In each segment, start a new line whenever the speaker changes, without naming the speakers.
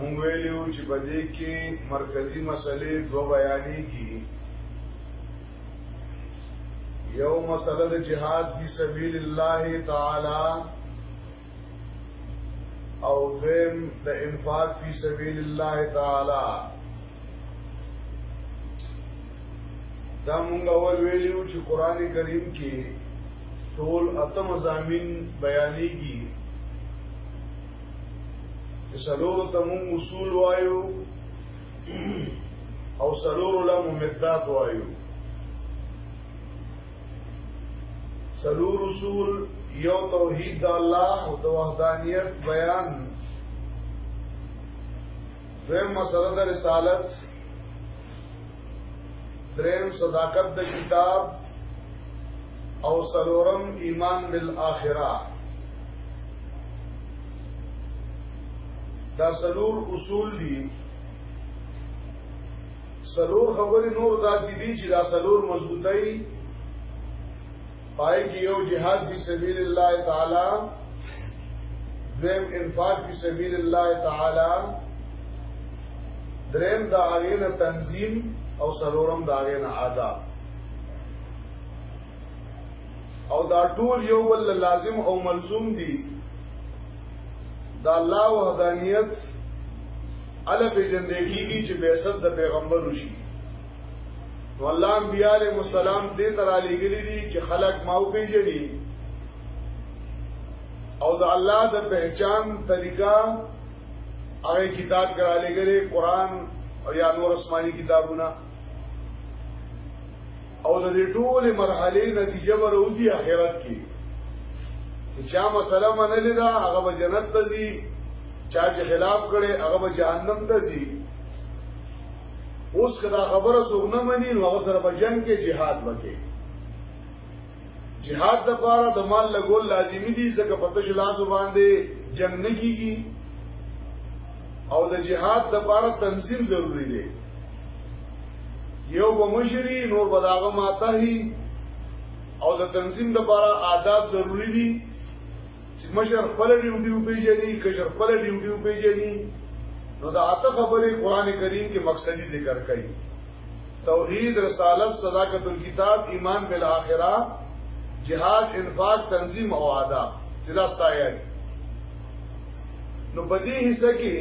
موږ ویلي وو چې په دې کې مرکزي مسلې دوه بیانېږي یو مسله د جهاد فی سبیل الله تعالی او دویم د انفاق فی سبیل الله تعالی دا مونږ اول ویلو چې قران کریم کې ټول اتم زامین بیانېږي سلورو ته مونږ اصول وایو او سلورو له ممدات وایو سلور اصول یو توحید د الله او د وحدانیت بیان دویم مسله د رسالت دریم صداقت د کتاب او سلورم ایمان بالآخرہ دا سلور اصول دي سلور خبرې نور داسې دي چې دا سلور مضبوطی پای کې یو جهاد فی سبیل الله تعالی دیم انفاق فی سبیل الله تعالی دریم دا اغین تنظیم او سلورم دا اغین آداب او دا ټول یو بل لازم او ملزوم دي دا الله وحدانیت علب جندگی کی چې بیست د پیغمبر وشي نو الله انبیاء علیهم السلام دې تر علی ګلی دي چې خلق ما او پیژني او د الله د پہچان طریقہ هغه کتاب کرا لګره قران او یا نور آسماني کتابونه او د دې ټول مرحله نتیجه وروزی اخرت کې چا مسله منلې دا هغه به جنت ته ځي چا چې خلاف کړي هغه به جهنم ته ځي اوس کدا خبره څوک نه مني نو هغه سره په جنگ کې jihad وکړي jihad د پاره د مال لګول لازمی دي ځکه په تش لاس باندې جنگ نه کیږي او د jihad د پاره تنظیم ضروری دی یو به مشری نور به داغه ماته او د تنظیم د لپاره آداب ضروری دي چې مشر خپل ډیوټي وپیژني کشر خپل ډیوټي وپیژني نو دا اته خبرې قران کریم کې مقصدی ذکر کړي توحید رسالت صداقت الكتاب ایمان بالآخرہ جهاد انفاق تنظیم او آداب چې دا ستایي نو په دې حصہ کې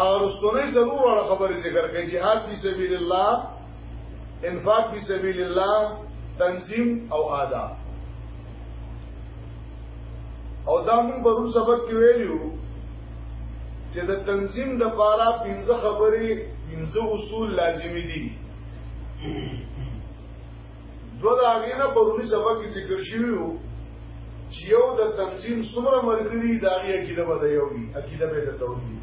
او رستوري ضرور وړ خبرې ذکر کوي jihad فی سبیل الله انفاق فی سبیل الله تنظیم او آداب او دا موږ پرون سبق کې ویلو چې د تنظیم د پاره پنځه خبرې پنځه اصول لازمي دي دو دا غینا پرونی سبق کې ذکر شوی وو چې یو د تنظیم څومره مرګري داغي عقیده بده یو دي عقیده به د توحید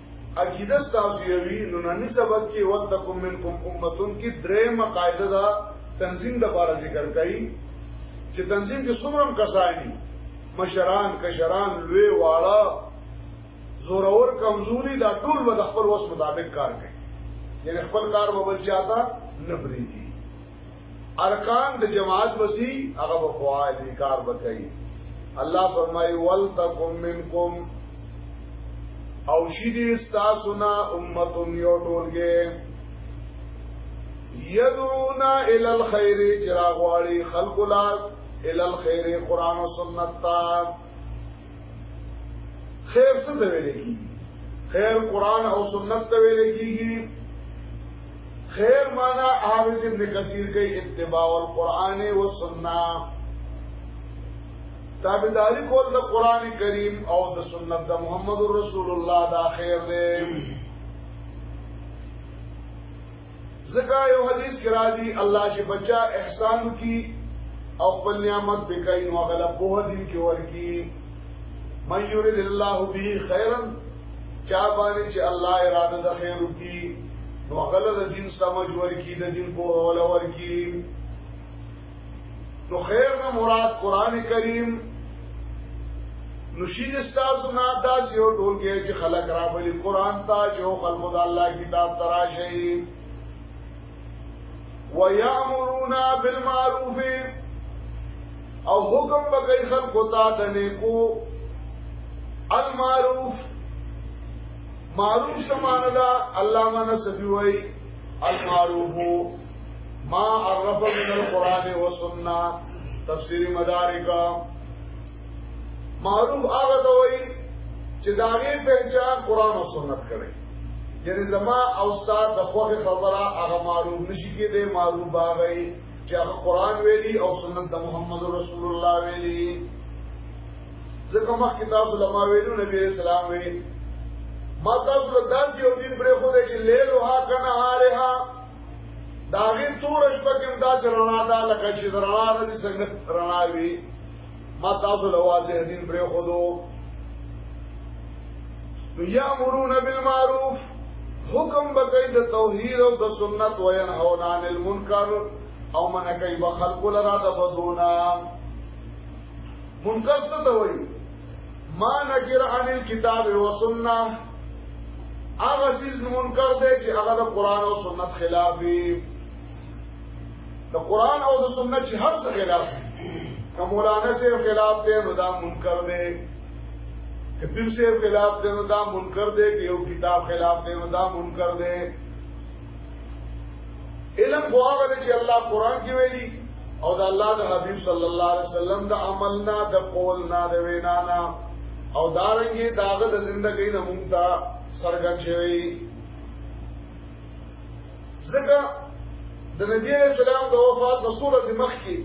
عقیده ستاسو یوی نننی سبق کې وتکم منکم امتون کې درې مقاعده دا تنظیم د بار ذکر کړي چې تنظیم کې څومره کسانی مشران کشران لوی واړه زورور کمزوري دا ټول به خپل وس مطابق کار کوي یعنی خپل کار به بل چاته نه بریږي ارکان د جماعت بسی هغه به فعال دي کار وکړي الله فرمایي ولتکم منکم او شیدی استاسونا امتون یو ټولګه یدعونا ال الخير چراغواړي خلق لا ال الخير قران او سنت خیر څه ته ویل کیږي خیر قران او سنت ته ویل کیږي خیر معنا حافظ ابن کثیر کوي اتباع القرآن والسنه تابعداري کول د قران کریم او د سنت د محمد رسول الله دا خیر دی ځکه یو حدیث کې راځي الله چې بچا احسان کی او خپل نعمت به کوي نو غل په دې کې ورکی من یرید الله به خیرا چا باندې چې الله اراده د خیر کی نو غل د دین سمجھ ورکی د دین په ول ورکی نو خیر نه مراد قران کریم نشید استاسو نه دا یو ټولګه چې خلک را بلی قران ته چې خلق د الله کتاب تراشي ويامرون بالمعروف او حکم بکای خلق ته د نیکو المعروف معروف سمانه دا علامه نصفی وای المعروف ما عرف من القرآن و سننا تفسیر مدارکا معروف آغا دوئی چه داغی پہچان قرآن و سنت کرے یعنی زما او استاد د خوخه خبره هغه معروف نشي کېده معروف باغی چې هغه قران ویلي او سنت د محمد رسول الله ویلي ځکه ما کتاب علماء ویلو نبی رسول الله وی ما تاسو له داسې یو دین پرې خو دې چې لیل او ها کنه هارها داغه تور شپه کې دا رڼا دا لکه چې رڼا د څنګه رڼا وي ما تاسو له واځه دین پر خودو نو یامرون بالمعروف حکم بکای د توحید او د سنت و ينهون عن المنکر او من کوي بخلق لرا د بدونا منکر څه ته وایي ما نکر عن الكتاب و سنة اغا سیز منکر دے چه اغا دا قرآن و سنت خلافی دا قرآن او دا سنت چه هر سا خلاف که مولانا سیب خلاف دے نو دا منکر دے که پیر سیب خلاف دے نو دا منکر دے که یو کتاب خلاف دے نو دا منکر دے علم خو هغه دی چې الله قران کې ویلي او د الله د حبيب صلی الله علیه وسلم د عمل نه د قول نه د وینا نه او دارنګي داغه د ژوندۍ نه مونږ ته سرګن شوی ځکه د نبی علیہ السلام د وفات د سورۃ مخ کې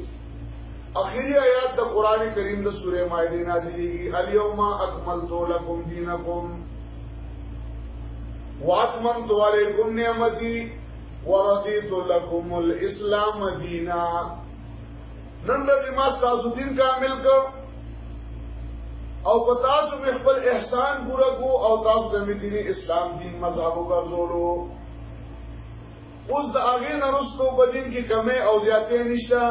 اخیری آیات د قران کریم د سوره مائده نازلېږي الیوم اکملت لکم دینکم واتممت علیکم نعمتي ورضیت لكم الاسلام دینا نن ورځ ما تاسو دین کامل کو او په تاسو مې خپل احسان پوره کو او تاسو د دین اسلام دین مذهب وګرځولو اوس د هغې نه وروسته په دین کې کمی او زیاتې نشته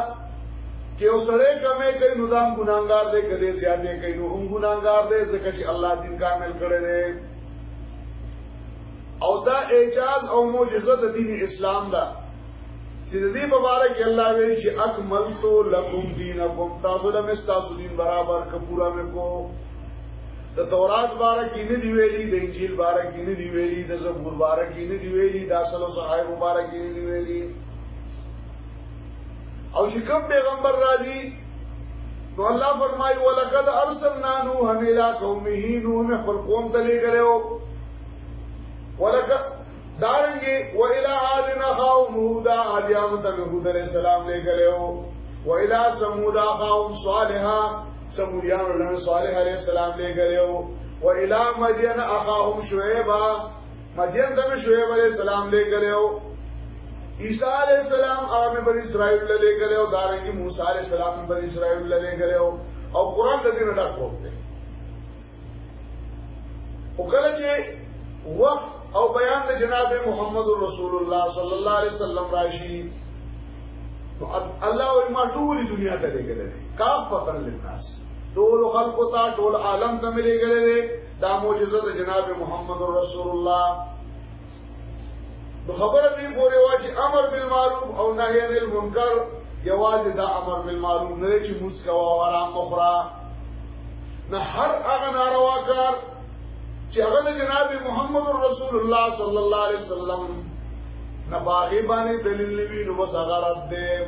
که یو سړی کمی کوي نو دا هم ګناهګار دی که دی زیاتې کوي نو هم ګناهګار دی ځکه چې الله دین کامل کړی دی او دا اعجاز او معجزه د دین اسلام ده چې د دې په اړه کې الله ویل چې اکملت لکم دینکم تاسو له مستاسو دین برابر ک پورا مې کو د تورات باره کې نه دی ویلي د انجیل باره کې نه دی ویلي د زبور باره کې نه دی ویلي د اصل صحابه باره کې نه دی ویلي او چې کوم پیغمبر راځي نو الله فرمایي ولقد ارسلنا نوحا الى قومه نوح خپل قوم ته لګره ولقد دارنګي و الى عاد نخاهم هودا عادیان ته هود علیہ السلام لے ګلو و الى ثمود اخاهم صالحا ثمودیان له صالح علیہ السلام لے ګلو و الى مدین اخاهم شعیب مدین ته شعیب علیہ السلام لے ګلو عیسی علیہ السلام عرب بن اسرائیل لے ګلو دارنګي موسی علیہ السلام بن اسرائیل لے ګلو او قران د دې نه ډک وخت او کله چې وخت او بیان د جناب محمد رسول الله صلی الله علیه وسلم راشي نو الله او ما ټول دنیا ته لګل کافتا للناس ټول خلق ته ټول عالم ته لګل دا معجزه د جناب محمد رسول الله نو خبره دې پورې وا چې امر بالمعروف او نهي عن المنکر یوازې دا امر بالمعروف نه چې موږ کوا ورا مخرا نه هر هغه ناروا کار چې هغه د جناب محمد رسول الله صلی الله علیه وسلم نه باغی باندې دلیل وی نو بس هغه رد ده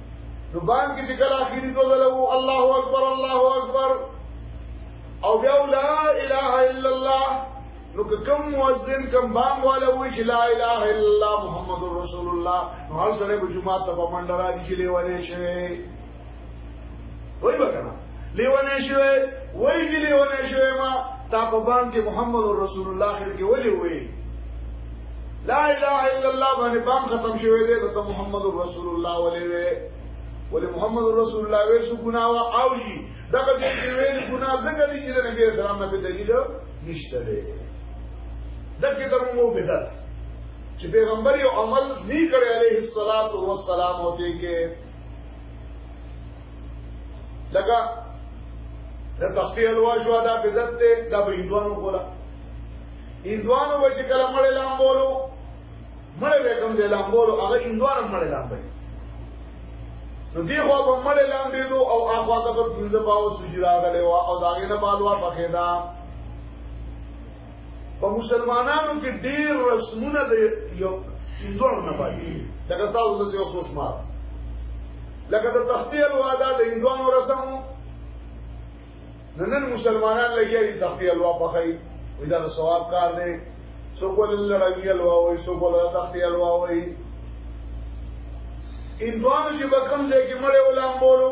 نو بان کې چې کله اخیری دوه ځله وو الله اکبر الله اکبر او بیا لا اله الا الله نو کوم مؤذن کوم بام والا وی چې لا اله الا الله محمد رسول الله نو هر سره په جمعه ته په منډه راځي چې لیوانه شي وای وکړه لیونه شوی وای چې لیونه شوی ما تا په بام کې محمد رسول الله خیر کې ولي وای لا اله الا الله باندې بام ختم شوی دی ته محمد رسول الله ولي وای ولې محمد رسول الله وې سو ګنا وا او شي دغه چې ویل ګنا څنګه دي چې نبی اسلام نه په دلیل نشته دی دغه ته مو بدعت چې پیغمبر یو عمل نه کړی عليه الصلاه والسلام او دې کې لکه د تختی الوا شو دا بدعت ته دا به هندوانو کولا هندوانو به چې کله مړ لام بولو مړ به کوم دې لام بولو هغه هندوانو مړ لام به نو دی خو په مړ لام دی دو او هغه ته په پنځه باو سجرا غلې وا او داغه نه بالوا پخې دا په مسلمانانو کې ډیر رسمونه د یو هندوانو نه پاتې لکه تاسو د یو څو شمار لکه د تختی الوادا د هندوانو رسم نن مسلمانان لګیا دي تختی الوا په خی وې دا ثواب کار دی څوک ول لړګي الوا وې څوک ول تختی الوا وې هندوانو چې بکم ځای کې مړ ولامبولو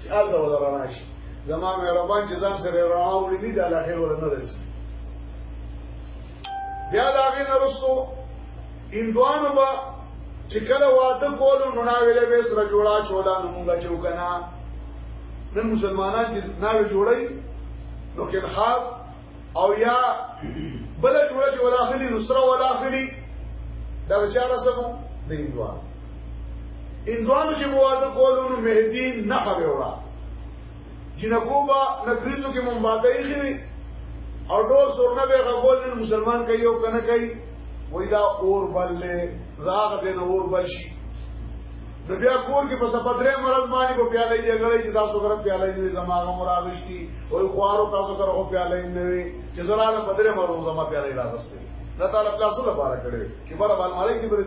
چې هغه ولا رڼا شي زما مهربان چې ځان سره رڼا وړي نه دا لاخر ولا نه رسي بیا دا غي نرسو اندوانو با چې کله واده کولو نو ناویلې به سره جوړا چولا نو مونږه چې وکنا نن مسلمانان چې ناوی جوړي نو کې خاص او یا بل جوړه چې ولا خلی نصره ولا خلی دا بچاره سمو د اندوان اندوانو چې بواده کولونو مهدی نه خبره وړه جنکو با نفریزو کې مونباته یې خري او ډول سورنه به غول نن مسلمان کوي او کنه کوي وای دا اور بل له راغ زنه اور بل شي نو بیا کور کې په سپدرې مرز باندې په پیالې جګړې چې تاسو سره پیالې نه زماغه مراغشتي او خوارو تاسو سره او پیالې نه وي چې زلاله بدرې مرز زما پیالې راغستې دا تعالی خپل سره بار کړې چې بار بال مالې کې برې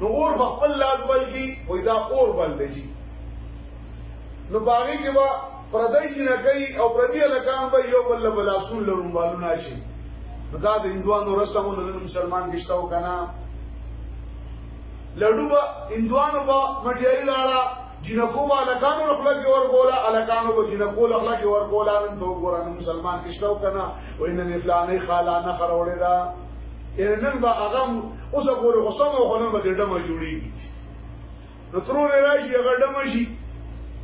نو اور په خپل لاس بل کې وې دا اور بل دی نو باغې کې وا پردای چې نه کوي او پردی لکان به یو بل بل اصول لرون والو نه شي دا د هندوانو رسمو د مسلمان کېشتاو کنه لډو به اندوانو به مټیاري لاړه جنکو به الکانو لخلا کې ورکولا الکانو به جنکو لخلا کې ورکولا نن ته وګورم مسلمان کښتو کنه وای نن فلانې خاله نه خروړې دا ان نن به هغه اوس ګورو قسم او خلن به ډمه جوړیږي نو ترور راشي هغه ډمه شي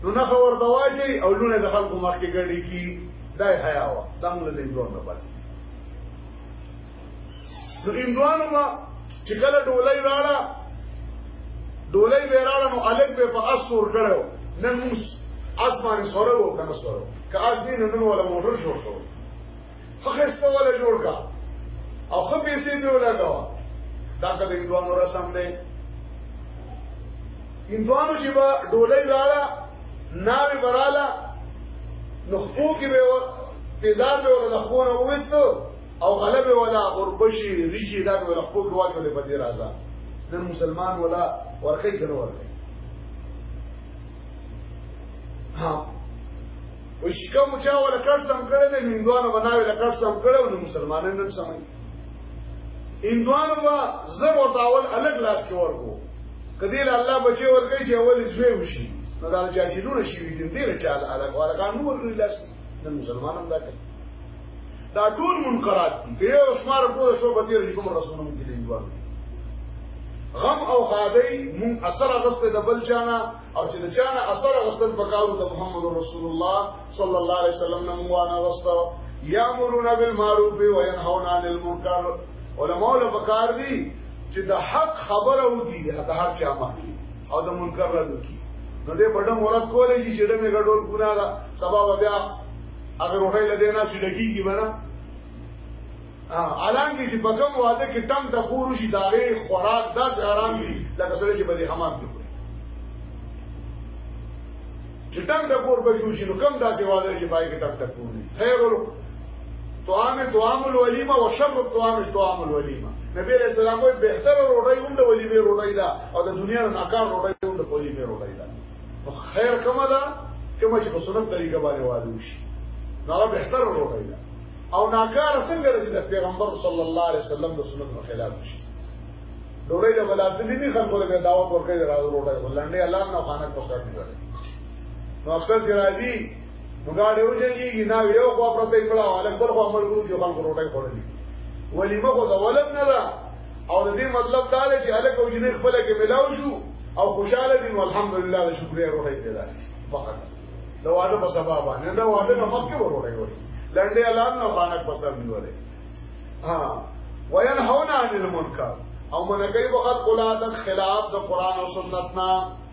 نو نه خبر دواجي او لونه د خلکو مخ کې ګړي کی دای حیا وا دمل دې دوه نه پاتې نو هندوانو ما چې کله ډولۍ راړه ډولۍ به راړه نو الګ به په اس سور کړو نن موږ اس باندې سره وو کنه سره که اس دې نن ولا موټر جوړ کړو فخسته ولا جوړ کا او خو پیسې دی ولا کا دا کله هندوانو را سم نه هندوانو چې با ډولۍ راړه ناوی براله نخفو کې به پیزار به ور د خپل وستو او غلبه ولا اوربشي ریچی دا ولا خپل واچو له بدی راځه نن مسلمان ولا ورکه کړو ورکه ها وای چې کوم چا ولا کټ سم کړی دی هندوانو بناوي لا کټ سم کړو نو مسلمانان نن سمای هندوانو با زر او تاول الګ لاس کې ورکو کدی له الله بچي ورکه چې اول زوی وشي نو دا چا چې لونه شي دي دې له چا الګ ورکه نور لاس نن مسلمان هم دا کوي دا ټول منکرات دي په یو شمار په شو په دې کوم رسول مونږ دي دوه غم او خادای مون اثر غسته د بل چانا او چې د چانا اثر غسته په کارو د محمد رسول الله صلی الله علیه وسلم نه مو انا غسته یامرون بالمعروف و ينهون عن المنکر علماء له پکار دي چې د حق خبره ودی د هر چا مخکي او د منکر رد کی نو دې بڑا مورت کولې چې ډمه ګډول ګناه سبا به بیا هغه روټۍ له دینه سي ډکیږي بنا الان کې چې په کوم واده کې تم د خور شي داغه خوراک داس آرام دي لکه سره چې بلې حمام دي چې تم د خور به جوړ شي نو کوم داسې واده چې پای کې تم د خور دي خیر ورو طعام طعام الولیمه وشر الطعام طعام الولیمه نبی علیہ السلام وی بهتر روټي هم د ولیمه روټي دا او د دنیا نه ناکار روټي هم د ولیمه روټي دا خیر کومه ده کومه چې په سنت طریقه باندې واده وشي دا بهتر روټي ده او ناکار څنګه راځي د پیغمبر صلی الله علیه وسلم د سنت په خلاف شي ډوړې د ولادتلی نه خلکو له دعوت ورکړي راځي روټي ولنډې الله نه خانه په سر نه لري نو اکثر چې راځي وګاډي وځي نه یو خو پرته کړه ولکه بل خو عمل کوي چې خلکو روټي خوري ولیمه خو د ولد نه ده او د دې مطلب دا دی چې هلک او جنې خپل کې ملاو شو او خوشاله دي نو الحمدلله د شکریا روړی پیدا شي فقط دا واده په سبب باندې دا واده نه مخکې وروړی وي لنډې اعلان نه خانک په سر نیولې ها وینهون عن المنکر او منکې بخت قلادت خلاف د قران او سنت نه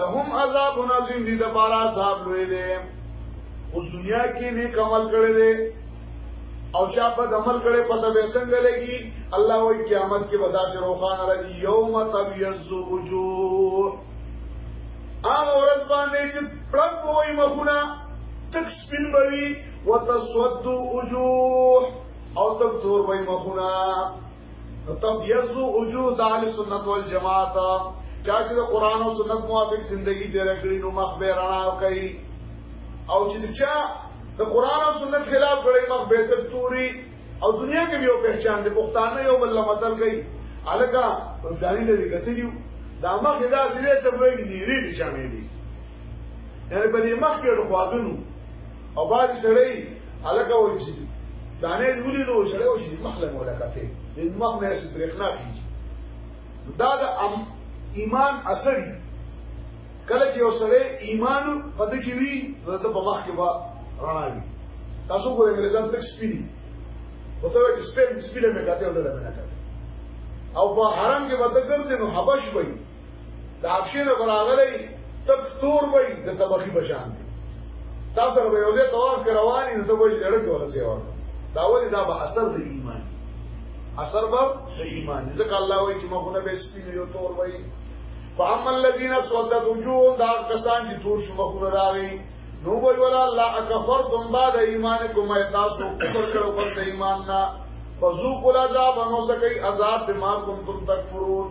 لهم عذاب نظیم دی د بار عذاب لوی دی اوس دنیا کې نیک عمل کړی دی او چا په عمل کړي پته به څنګه لګي الله وای قیامت کې ودا سره روخان راځي یوم تبیز وجوه هغه ورځ باندې چې پړم وای مخونه تک سپین بوي وتسود وجوه او تک تور وای مخونه تبيز وجود اهل سنت والجماعت چا چې د قران او سنت موافق زندگی تیر کړی نو مخ به رڼا کوي او چې چا د قران او سنت خلاف کړی مخ به تکتوري او دنیا کې یو پہچان دي پښتانه یو بل مدل کوي الګا په ځاني لري کتلیو دا مخ دا سره ته وایي دي ری دي شامې دي یعنی په دې مخ کې ډوغادونو او باندې سړی هلکه و چې دانه ولې نو سړی و چې مخله مولا کته د مخ نه سې برېښنا کیږي دا د ایمان اثر کله چې یو سړی ایمان پد کې وي نو ته په مخ کې با رڼا وي تاسو ګورئ انګريزان تک سپینی وته چې سپین سپینه مې کاته ودل مې نه کاته او په حرم کې وته ګرځي نو حبش وای د حبشې نه راغلی تک تور وي د تبخي بشان دي تاسو به یو ځای طواف کې رواني نو ته به لړ کې ولا سیوا دا ولې دا به اثر د ایمان اثر به د ایمان ځکه الله وایي چې مخونه به سپین یو تور وي فاما الذين سودت وجوههم دا کسان چې تور شو مخونه داوي نو وی ولا الله اکفر تم بعد ایمانکم ایتاسو کفر کړو پر ایمان نه فذوقوا العذاب نو سکی عذاب بما کنتم تکفرون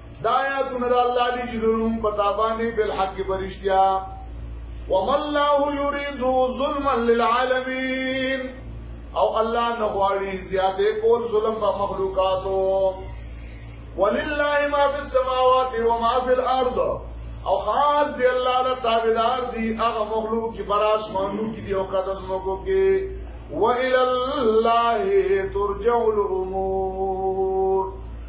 دا آیاتونه د الله دی چې دونو په تابانه بل حق برشتیا وما الله يريد ظلما للعالمين او الله نه غواړي زیاتې کول ظلم په مخلوقاتو ولله ما في السماوات وما في الارض او خاص دی الله له تابعدار دی هغه مخلوق چې پر اسمانو کې دی او کده زموږ کې وإلى الله ترجع الأمور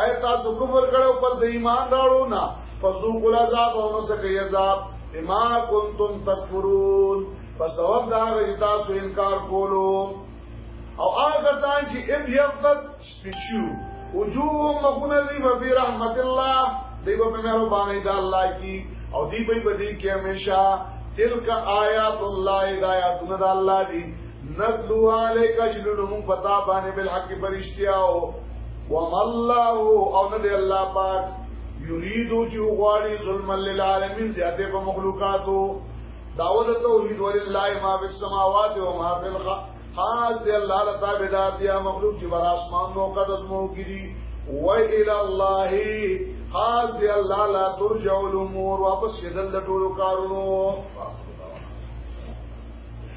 اي تاسو کفر کړو پر د ایمان راړو نه فسو کول عذاب او نو سکه عذاب بما کنتم تکفرون په سبب دا غي تاسو انکار کولو او هغه ځان چې اب یفتت سپچو وجوه مخونه دی فی رحمت الله دی په مهرباني د الله کی او دی په دې کې همیشه تلک آیات الله د آیاتونه د الله دی نتلو علیک جللو مون پتا باندې بالحق پرشتیاو وما الله او نه دی الله پاک یریدو چې غواړي ظلم للعالمین زیاته په مخلوقاتو داوود توحید ولله ما فی السماوات و ما فی الارض حال دی الله لتا بدا بیا مخلوق چې بر اسمان نو قدس مو کړي و الی الله حال دی الله لا ترجع الامور واپس شدل ټول کارونو